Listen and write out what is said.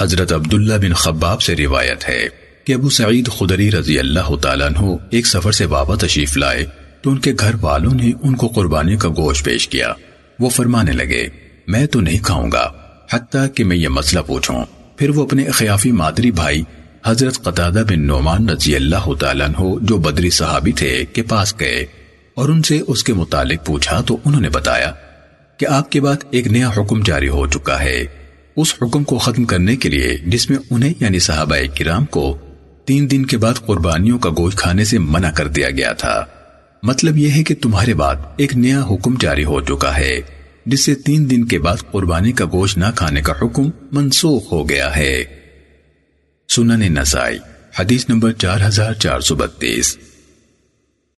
حضرت عبداللہ بن خباب سے روایت ہے کہ ابو سعید خدری رضی اللہ تعالیٰ عنہ ایک سفر سے بابا تشریف لائے تو ان کے گھر والوں نے ان کو قربانی کا گوشت پیش کیا۔ وہ فرمانے لگے، میں تو نہیں کھاؤں گا، حتیٰ کہ میں یہ مسئلہ پوچھوں۔ پھر وہ اپنے خیافی مادری بھائی حضرت قطادہ بن نعمان رضی اللہ تعالیٰ عنہ، جو بدری صحابی تھے، کے پاس گئے اور ان سے اس کے متعلق پوچھا تو انہوں نے بتایا کہ آپ کے بعد ایک نیا حکم جاری ہو چکا ہے۔ کے بعد ایک نیا حکم جاری ہو چکا ہے اس حکم کو ختم کرنے کے لیے جس میں یعنی کرام کو تین دن کے بعد قربانیوں کا گوشت کھانے سے منع کر دیا گیا تھا۔ مطلب یہ ہے کہ تمہارے بعد ایک نیا حکم جاری ہو چکا ہے، جس سے تین دن کے بعد قربانی کا گوشت نہ کھانے کا حکم منسوخ ہو